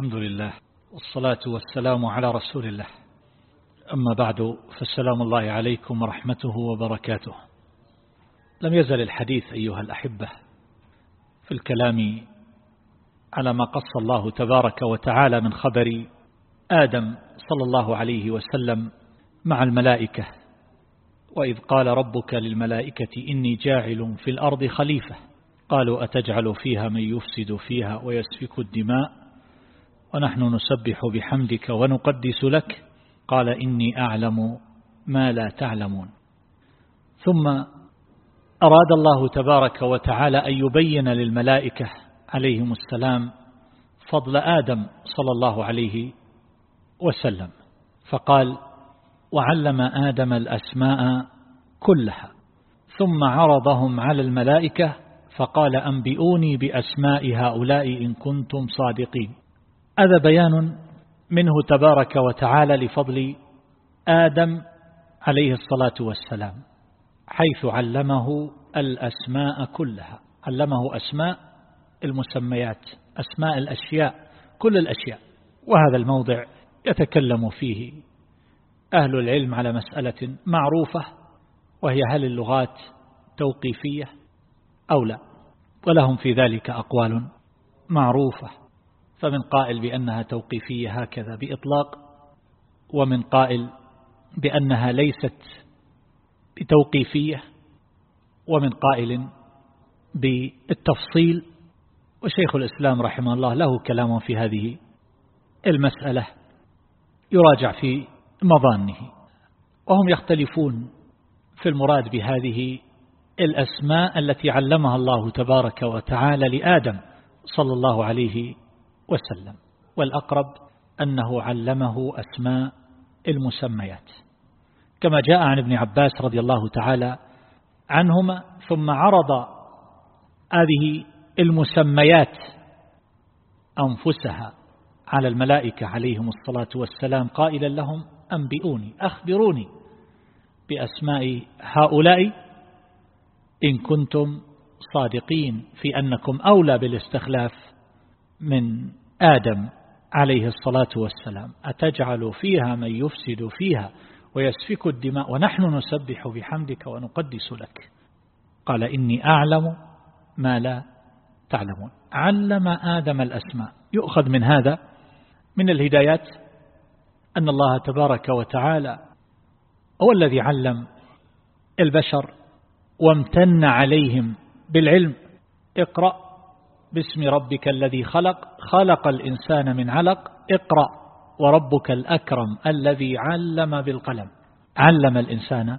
الحمد لله والصلاة والسلام على رسول الله. أما بعد فالسلام الله عليكم ورحمته وبركاته. لم يزل الحديث أيها الأحبة في الكلام على ما قص الله تبارك وتعالى من خبر آدم صلى الله عليه وسلم مع الملائكة وإذ قال ربك للملائكة إني جاعل في الأرض خليفة. قالوا أتجعل فيها من يفسد فيها ويسفك الدماء؟ ونحن نسبح بحمدك ونقدس لك. قال إني أعلم ما لا تعلمون. ثم أراد الله تبارك وتعالى أن يبين للملائكة عليهم السلام فضل آدم صلى الله عليه وسلم. فقال وعلم آدم الأسماء كلها. ثم عرضهم على الملائكة فقال أنبئوني بأسماء هؤلاء إن كنتم صادقين. هذا بيان منه تبارك وتعالى لفضل آدم عليه الصلاة والسلام حيث علمه الأسماء كلها علمه أسماء المسميات أسماء الأشياء كل الأشياء وهذا الموضع يتكلم فيه أهل العلم على مسألة معروفة وهي هل اللغات توقيفية أو لا ولهم في ذلك أقوال معروفة. فمن قائل بأنها توقيفية هكذا بإطلاق ومن قائل بأنها ليست بتوقيفية ومن قائل بالتفصيل. وشيخ الإسلام رحمه الله له كلام في هذه المسألة يراجع في مظانه وهم يختلفون في المراد بهذه الأسماء التي علمها الله تبارك وتعالى لآدم صلى الله عليه وسلم. والأقرب أنه علمه أسماء المسميات. كما جاء عن ابن عباس رضي الله تعالى عنهما ثم عرض هذه المسميات أنفسها على الملائكة عليهم الصلاة والسلام قائلا لهم أنبئوني أخبروني بأسماء هؤلاء إن كنتم صادقين في أنكم أولى بالاستخلاف من آدم عليه الصلاة والسلام أتجعل فيها من يفسد فيها ويسفك الدماء؟ ونحن نسبح بحمدك ونقدس لك. قال إني أعلم ما لا تعلمون. علم آدم الأسماء. يؤخذ من هذا من الهدايات أن الله تبارك وتعالى هو الذي علم البشر وامتن عليهم بالعلم. اقرأ باسم ربك الذي خلق خلق الإنسان من علق اقرأ. وربك الأكرم الذي علم بالقلم. علم الإنسان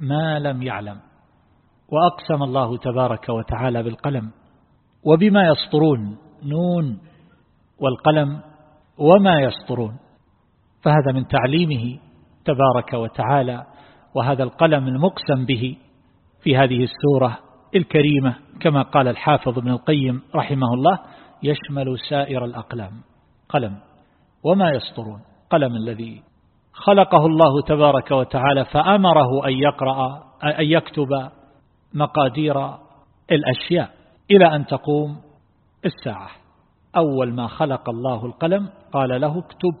ما لم يعلم. وأقسم الله تبارك وتعالى بالقلم. وبما يسطرون نون والقلم وما يسطرون. فهذا من تعليمه تبارك وتعالى. وهذا القلم المقسم به في هذه السورة الكريمة. كما قال الحافظ ابن القيم رحمه الله يشمل سائر الأقلام. قلم. وما يسطرون. قلم الذي خلقه الله تبارك وتعالى فأمره أن يقرأ أن يكتب مقادير الأشياء إلى أن تقوم الساعة. أول ما خلق الله القلم قال له اكتب.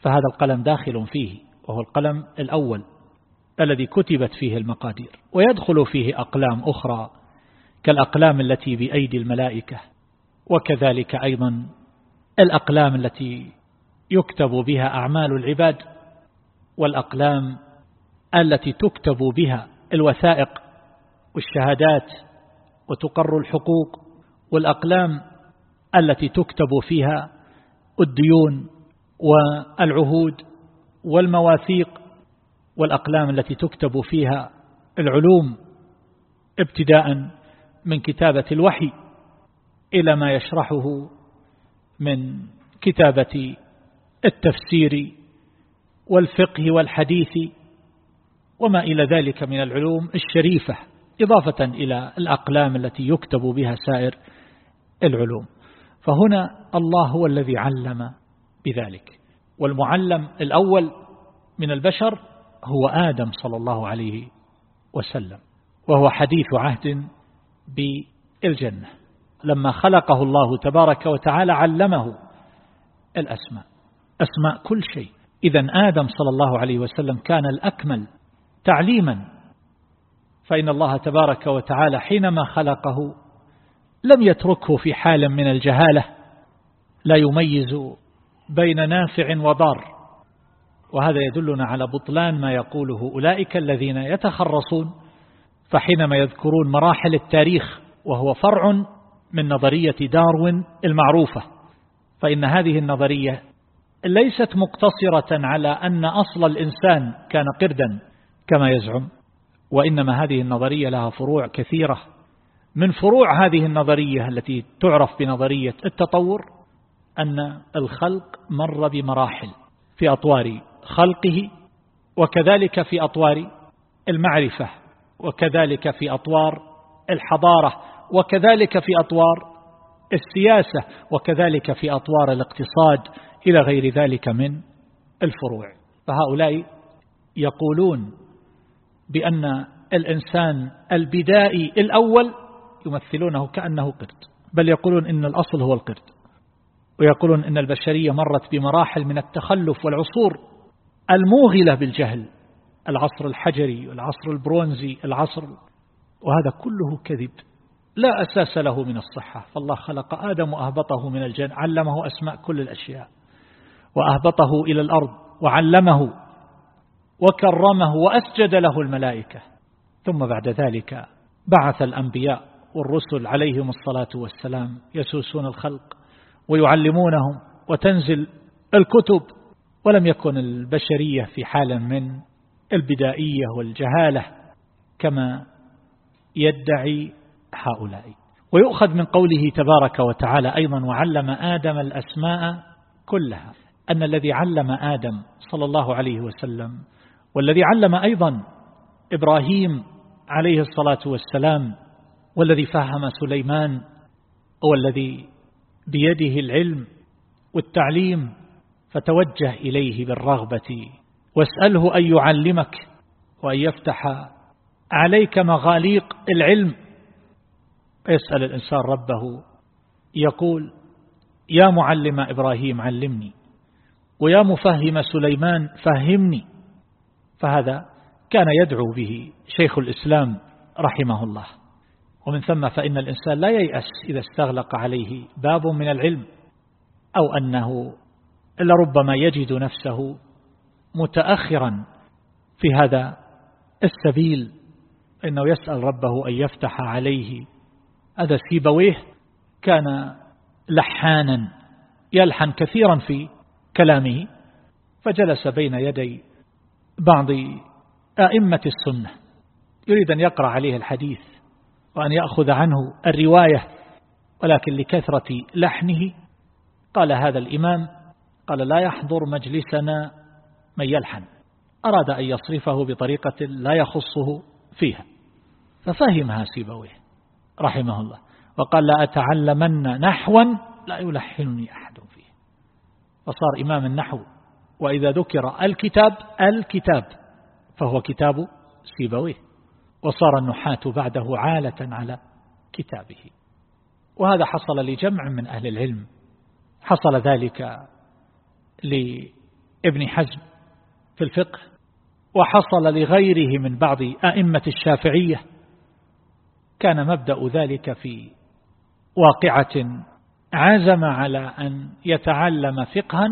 فهذا القلم داخل فيه وهو القلم الأول الذي كتبت فيه المقادير. ويدخل فيه أقلام أخرى كالأقلام التي بأيدي الملائكة وكذلك أيضا الأقلام التي يكتب بها أعمال العباد والأقلام التي تكتب بها الوثائق والشهادات وتقر الحقوق والأقلام التي تكتب فيها الديون والعهود والمواثيق والأقلام التي تكتب فيها العلوم ابتداء من كتابة الوحي إلى ما يشرحه من كتابة التفسير والفقه والحديث وما إلى ذلك من العلوم الشريفة إضافة إلى الأقلام التي يكتب بها سائر العلوم. فهنا الله هو الذي علم بذلك. والمعلم الأول من البشر هو آدم صلى الله عليه وسلم وهو حديث عهد بالجنة. لما خلقه الله تبارك وتعالى علمه الأسماء. أسماء كل شيء. إذا آدم صلى الله عليه وسلم كان الأكمل تعليما. فإن الله تبارك وتعالى حينما خلقه لم يتركه في حال من الجهالة. لا يميز بين نافع وضار. وهذا يدلنا على بطلان ما يقوله أولئك الذين يتخرصون فحينما يذكرون مراحل التاريخ وهو فرع من نظرية داروين المعروفة فإن هذه النظرية ليست مقتصرة على أن أصل الإنسان كان قردا كما يزعم وإنما هذه النظرية لها فروع كثيرة. من فروع هذه النظرية التي تعرف بنظرية التطور أن الخلق مر بمراحل في أطوار خلقه وكذلك في أطوار المعرفة. وكذلك في أطوار الحضارة وكذلك في أطوار السياسة وكذلك في أطوار الاقتصاد إلى غير ذلك من الفروع. فهؤلاء يقولون بأن الإنسان البدائي الأول يمثلونه كأنه قرد بل يقولون إن الأصل هو القرد ويقولون إن البشرية مرت بمراحل من التخلف والعصور الموغلة بالجهل العصر الحجري والعصر البرونزي العصر وهذا كله كذب. لا أساس له من الصحة. فالله خلق آدم وأهبطه من الجنة علمه أسماء كل الأشياء وأهبطه إلى الأرض وعلمه وكرمه وأسجد له الملائكة. ثم بعد ذلك بعث الأنبياء والرسل عليهم الصلاة والسلام يسوسون الخلق ويعلمونهم وتنزل الكتب. ولم يكن البشرية في حال من البدائية والجهالة كما يدعي هؤلاء. ويؤخذ من قوله تبارك وتعالى أيضا وعلم آدم الأسماء كلها. أن الذي علم آدم صلى الله عليه وسلم والذي علم أيضا إبراهيم عليه الصلاة والسلام والذي فهم سليمان هو الذي بيده العلم والتعليم فتوجه إليه بالرغبة واسأله أن يعلمك وأن يفتح عليك مغاليق العلم. يسأل الإنسان ربه يقول يا معلم إبراهيم علمني ويا مفهم سليمان فهمني. فهذا كان يدعو به شيخ الإسلام رحمه الله. ومن ثم فإن الإنسان لا ييأس إذا استغلق عليه باب من العلم أو أنه لربما يجد نفسه متأخرا في هذا السبيل إنه يسأل ربه أن يفتح عليه. هذا سيبويه كان لحانا يلحن كثيرا في كلامه. فجلس بين يدي بعض أئمة السنة يريد أن يقرأ عليه الحديث وأن يأخذ عنه الرواية ولكن لكثرة لحنه قال هذا الإمام قال لا يحضر مجلسنا من يلحن أراد أن يصرفه بطريقة لا يخصه فيها. ففهمها سيبويه رحمه الله وقال لا أتعلمن نحوا لا يلحنني أحد فيه. فصار إمام النحو وإذا ذكر الكتاب الكتاب فهو كتاب سيبويه وصار النحاة بعده عالة على كتابه. وهذا حصل لجمع من أهل العلم حصل ذلك لابن حزم في الفقه وحصل لغيره من بعض أئمة الشافعية كان مبدأ ذلك في واقعة عزم على أن يتعلم فقها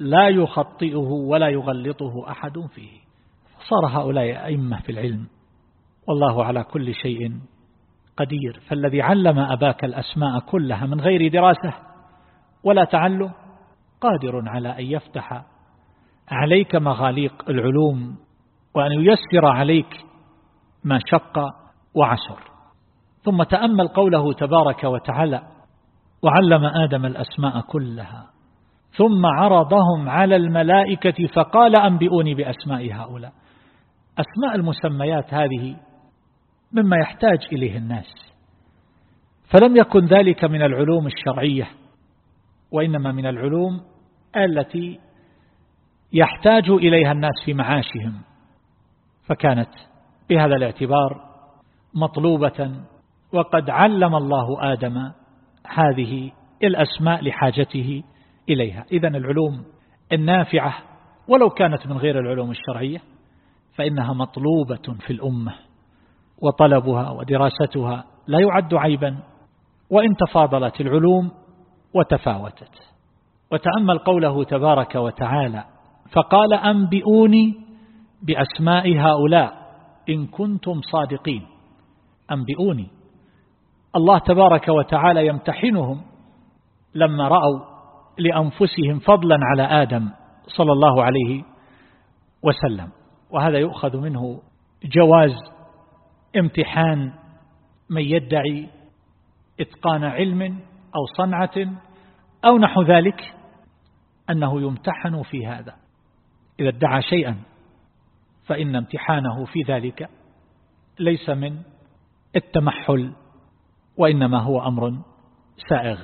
لا يخطئه ولا يغلطه أحد فيه. صار هؤلاء أئمة في العلم. والله على كل شيء قدير. فالذي علم أباك الأسماء كلها من غير دراسة ولا تعلم قادر على أن يفتح عليك مغاليق العلوم وأن ييسر عليك ما شق وعسر. ثم تأمل قوله تبارك وتعالى وعلم آدم الأسماء كلها ثم عرضهم على الملائكة فقال أنبئوني بأسماء هؤلاء. أسماء المسميات هذه مما يحتاج إليه الناس. فلم يكن ذلك من العلوم الشرعية وإنما من العلوم التي يحتاج إليها الناس في معاشهم. فكانت بهذا الاعتبار مطلوبة وقد علم الله آدم هذه الأسماء لحاجته إليها. إذا العلوم النافعة ولو كانت من غير العلوم الشرعية فإنها مطلوبة في الأمة وطلبها ودراستها لا يعد عيبا. وإن تفاضلت العلوم وتفاوتت. وتأمل قوله تبارك وتعالى فقال أنبئوني بأسماء هؤلاء إن كنتم صادقين. أنبئوني. الله تبارك وتعالى يمتحنهم لما رأوا لأنفسهم فضلا على آدم صلى الله عليه وسلم. وهذا يؤخذ منه جواز امتحان من يدعي إتقان علم أو صنعة أو نحو ذلك أنه يمتحن في هذا. إذا ادعى شيئا فإن امتحانه في ذلك ليس من التمحل وإنما هو أمر سائغ.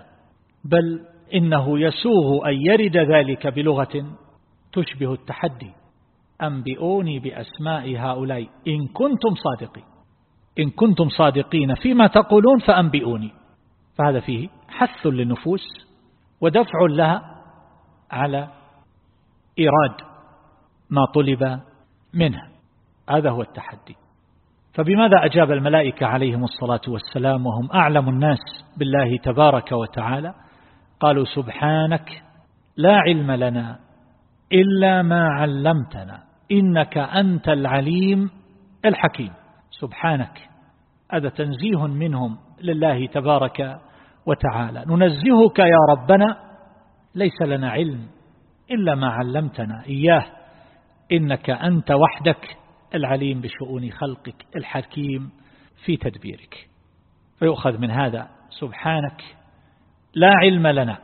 بل إنه يسوغ أن يرد ذلك بلغة تشبه التحدي. أنبئوني بأسماء هؤلاء إن كنتم صادقين. إن كنتم صادقين فيما تقولون فأنبئوني. فهذا فيه حث للنفوس ودفع لها على إيراد. ما طلب منها هذا هو التحدي. فبماذا أجاب الملائكة عليهم الصلاة والسلام وهم أعلم الناس بالله تبارك وتعالى؟ قالوا سبحانك لا علم لنا إلا ما علمتنا إنك أنت العليم الحكيم. سبحانك. هذا تنزيه منهم لله تبارك وتعالى. ننزهك يا ربنا ليس لنا علم إلا ما علمتنا إياه. إنك أنت وحدك العليم بشؤون خلقك الحكيم في تدبيرك. فيؤخذ من هذا سبحانك. لا علم لنا.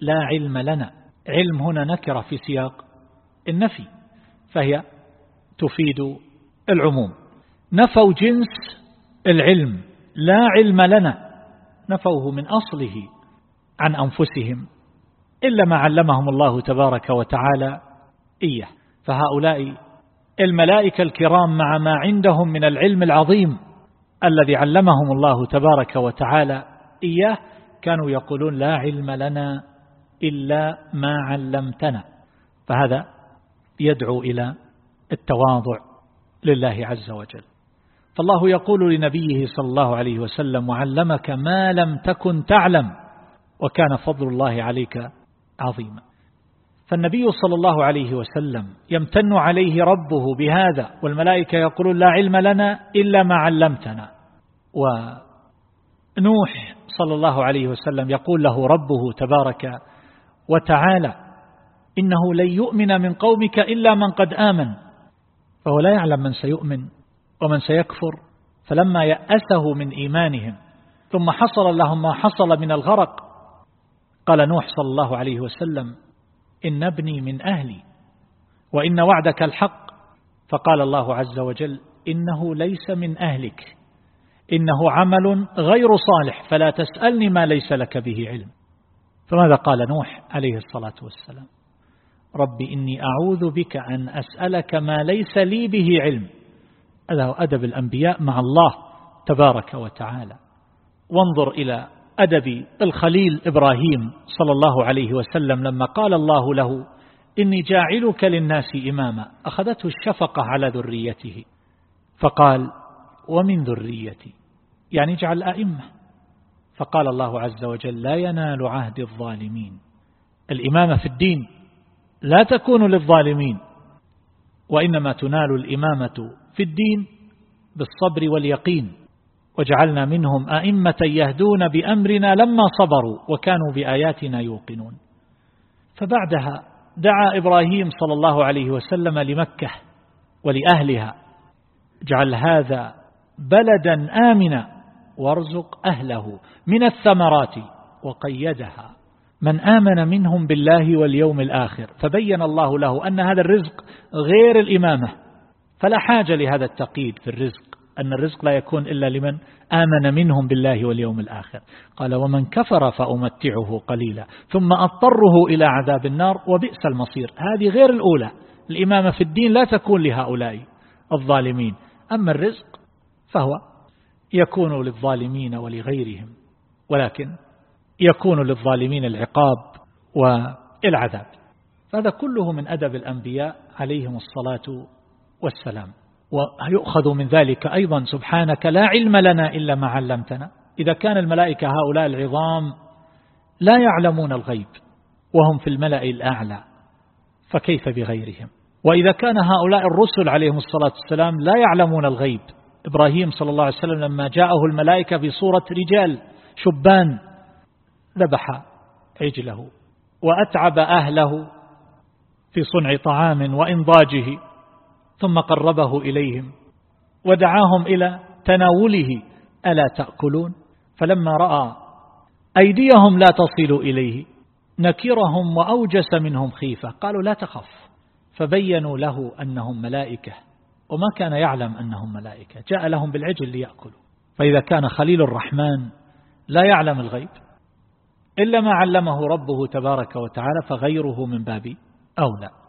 لا علم لنا. علم هنا نكرة في سياق النفي فهي تفيد العموم. نفوا جنس العلم. لا علم لنا. نفوه من أصله عن أنفسهم إلا ما علمهم الله تبارك وتعالى إياه. فهؤلاء الملائكة الكرام مع ما عندهم من العلم العظيم الذي علمهم الله تبارك وتعالى إياه كانوا يقولون لا علم لنا إلا ما علمتنا. فهذا يدعو إلى التواضع لله عز وجل. فالله يقول لنبيه صلى الله عليه وسلم وعلمك ما لم تكن تعلم وكان فضل الله عليك عظيما. فالنبي صلى الله عليه وسلم يمتن عليه ربه بهذا والملائكة يقولون لا علم لنا إلا ما علمتنا. ونوح صلى الله عليه وسلم يقول له ربه تبارك وتعالى إنه لن يؤمن من قومك إلا من قد آمن. فهو لا يعلم من سيؤمن ومن سيكفر فلما يأسه من إيمانهم ثم حصل لهم ما حصل من الغرق قال نوح صلى الله عليه وسلم إن ابني من أهلي وإن وعدك الحق. فقال الله عز وجل إنه ليس من أهلك إنه عمل غير صالح فلا تسألني ما ليس لك به علم. فماذا قال نوح عليه الصلاة والسلام؟ رب إني أعوذ بك أن أسألك ما ليس لي به علم. هذا هو أدب الأنبياء مع الله تبارك وتعالى. وانظر إلى أدب الخليل إبراهيم صلى الله عليه وسلم لما قال الله له إني جاعلك للناس إماما. أخذته الشفقة على ذريته. فقال ومن ذريتي. يعني اجعل أئمة فقال الله عز وجل لا ينال عهد الظالمين. الإمامة في الدين لا تكون للظالمين وإنما تنال الإمامة في الدين بالصبر واليقين. وجعلنا منهم أئمة يهدون بأمرنا لما صبروا وكانوا بآياتنا يوقنون. فبعدها دعا إبراهيم صلى الله عليه وسلم لمكة ولأهلها اجعل هذا بلدا آمنا وارزق أهله من الثمرات وقيدها من آمن منهم بالله واليوم الآخر. فبين الله له أن هذا الرزق غير الإمامة فلا حاجة لهذا التقييد في الرزق. أن الرزق لا يكون إلا لمن آمن منهم بالله واليوم الآخر. قال ومن كفر فأمتعه قليلا ثم أضطره إلى عذاب النار وبئس المصير. هذه غير الأولى. الإمامة في الدين لا تكون لهؤلاء الظالمين. أما الرزق فهو يكون للظالمين ولغيرهم ولكن يكون للظالمين العقاب والعذاب. هذا كله من أدب الأنبياء عليهم الصلاة والسلام. ويؤخذ من ذلك أيضا سبحانك لا علم لنا إلا ما علمتنا. إذا كان الملائكة هؤلاء العظام لا يعلمون الغيب وهم في الملأ الأعلى فكيف بغيرهم؟ وإذا كان هؤلاء الرسل عليهم الصلاة والسلام لا يعلمون الغيب إبراهيم صلى الله عليه وسلم لما جاءه الملائكة بصورة رجال شبان ذبح عجله وأتعب أهله في صنع طعام وإنضاجه. ثم قربه إليهم ودعاهم إلى تناوله ألا تأكلون؟ فلما رأى أيديهم لا تصل إليه نكرهم وأوجس منهم خيفة قالوا لا تخف. فبينوا له أنهم ملائكة وما كان يعلم أنهم ملائكة جاء لهم بالعجل ليأكلوا. فإذا كان خليل الرحمن لا يعلم الغيب إلا ما علمه ربه تبارك وتعالى فغيره من باب أولى.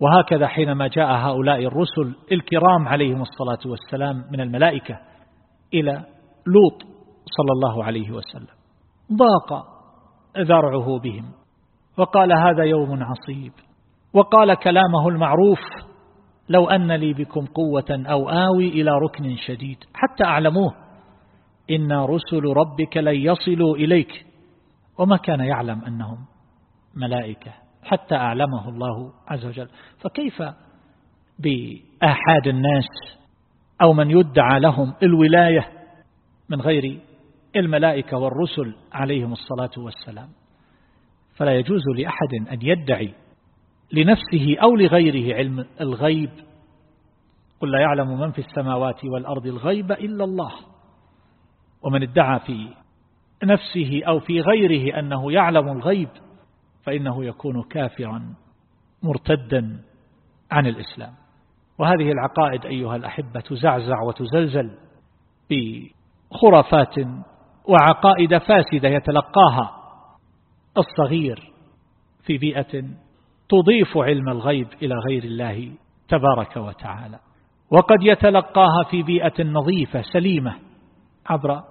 وهكذا حينما جاء هؤلاء الرسل الكرام عليهم الصلاة والسلام من الملائكة إلى لوط صلى الله عليه وسلم ضاق ذرعه بهم وقال هذا يوم عصيب وقال كلامه المعروف لو أن لي بكم قوة أو آوي إلى ركن شديد حتى أعلموه إن رسل ربك لن يصلوا إليك وما كان يعلم أنهم ملائكة. حتى أعلمه الله عز وجل. فكيف بآحاد الناس أو من يدعى لهم الولاية من غير الملائكة والرسل عليهم الصلاة والسلام؟ فلا يجوز لأحد أن يدعي لنفسه أو لغيره علم الغيب. قل لا يعلم من في السماوات والأرض الغيب إلا الله. ومن ادعى في نفسه أو في غيره أنه يعلم الغيب فإنه يكون كافرا مرتدا عن الإسلام. وهذه العقائد أيها الأحبة تزعزع وتزلزل بخرافات وعقائد فاسدة يتلقاها الصغير في بيئة تضيف علم الغيب إلى غير الله تبارك وتعالى. وقد يتلقاها في بيئة نظيفة سليمة عبر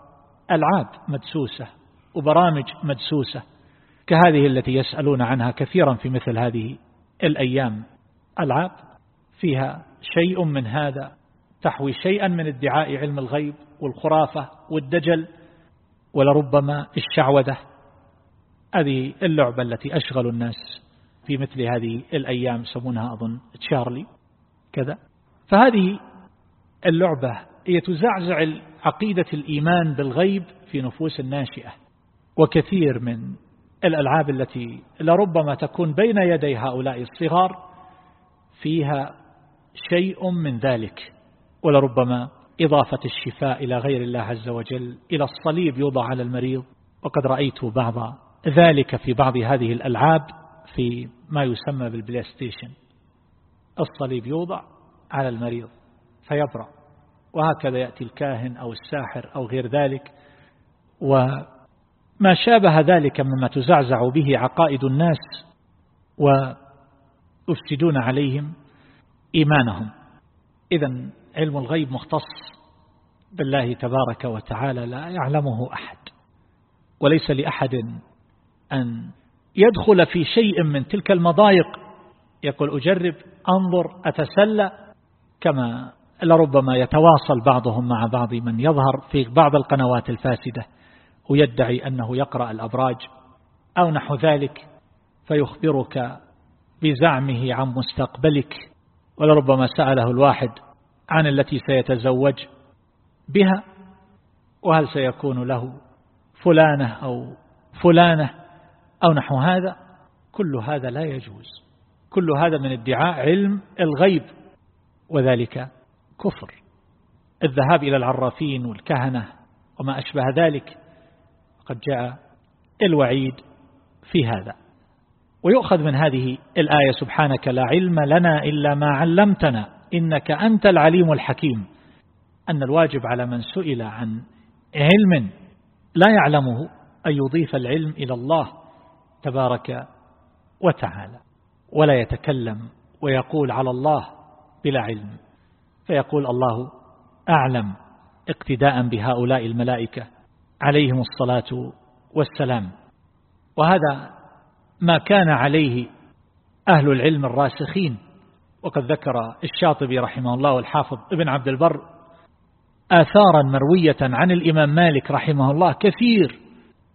ألعاب مدسوسة وبرامج مدسوسة كهذه التي يسألون عنها كثيرا في مثل هذه الأيام. ألعاب فيها شيء من هذا تحوي شيئا من ادعاء علم الغيب والخرافة والدجل ولربما الشعوذة. هذه اللعبة التي أشغل الناس في مثل هذه الأيام يسمونها أظن تشارلي كذا. فهذه اللعبة هي تزعزع عقيدة الإيمان بالغيب في نفوس الناشئة وكثير من الألعاب التي لربما تكون بين يدي هؤلاء الصغار فيها شيء من ذلك ولربما إضافة الشفاء إلى غير الله عز وجل إلى الصليب يوضع على المريض. وقد رأيت بعض ذلك في بعض هذه الألعاب في ما يسمى بال PlayStation. الصليب يوضع على المريض فيبرأ وهكذا يأتي الكاهن أو الساحر أو غير ذلك وما شابه ذلك مما تزعزع به عقائد الناس ويفسدون عليهم إيمانهم. إذا علم الغيب مختص بالله تبارك وتعالى لا يعلمه أحد وليس لأحد أن يدخل في شيء من تلك المضايق. يقول أجرب أنظر أتسلى كما لربما يتواصل بعضهم مع بعض من يظهر في بعض القنوات الفاسدة. ويدعي أنه يقرأ الأبراج أو نحو ذلك فيخبرك بزعمه عن مستقبلك. ولربما سأله الواحد عن التي سيتزوج بها وهل سيكون له فلانة أو فلانة أو نحو هذا. كل هذا لا يجوز. كل هذا من ادعاء علم الغيب وذلك كفر. الذهاب إلى العرافين والكهنة وما أشبه ذلك قد جاء الوعيد في هذا. ويؤخذ من هذه الآية سبحانك لا علم لنا إلا ما علمتنا إنك أنت العليم الحكيم. أن الواجب على من سئل عن علم لا يعلمه أن يضيف العلم إلى الله تبارك وتعالى ولا يتكلم ويقول على الله بلا علم. فيقول الله أعلم اقتداء بهؤلاء الملائكة. عليهم الصلاة والسلام. وهذا ما كان عليه أهل العلم الراسخين. وقد ذكر الشاطبي رحمه الله والحافظ ابن عبد البر آثارا مروية عن الإمام مالك رحمه الله كثير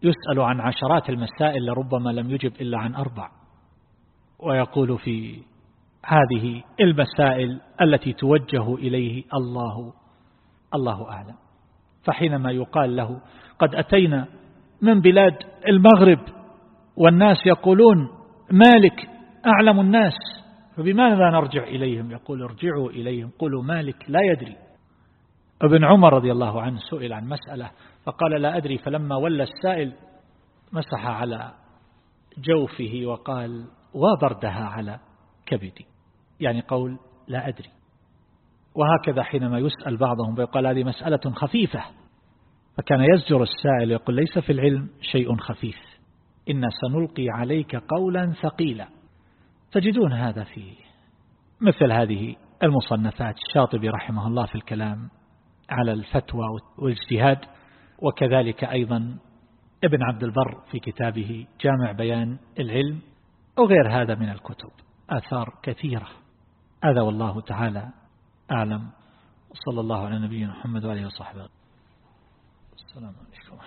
يسأل عن عشرات المسائل لربما لم يجب إلا عن أربع. ويقول في هذه المسائل التي توجه إليه الله. الله أعلم. فحينما يقال له قد أتينا من بلاد المغرب والناس يقولون مالك أعلم الناس فبماذا نرجع إليهم؟ يقول ارجعوا إليهم قولوا مالك لا يدري. ابن عمر رضي الله عنه سئل عن مسألة فقال لا أدري فلما ولى السائل مسح على جوفه وقال وبردها على كبدي يعني قول لا أدري. وهكذا حينما يسأل بعضهم ويقال هذه مسألة خفيفة. فكان يزجر السائل يقول ليس في العلم شيء خفيف. إن سنلقي عليك قولا ثقيلا. تجدون هذا في مثل هذه المصنفات. الشاطبي رحمه الله في الكلام على الفتوى والاجتهاد وكذلك أيضا ابن عبد البر في كتابه جامع بيان العلم وغير هذا من الكتب. آثار كثيرة. هذا والله تعالى أعلم. وصلى الله على نبينا محمد وآله وصحبه. السلام عليكم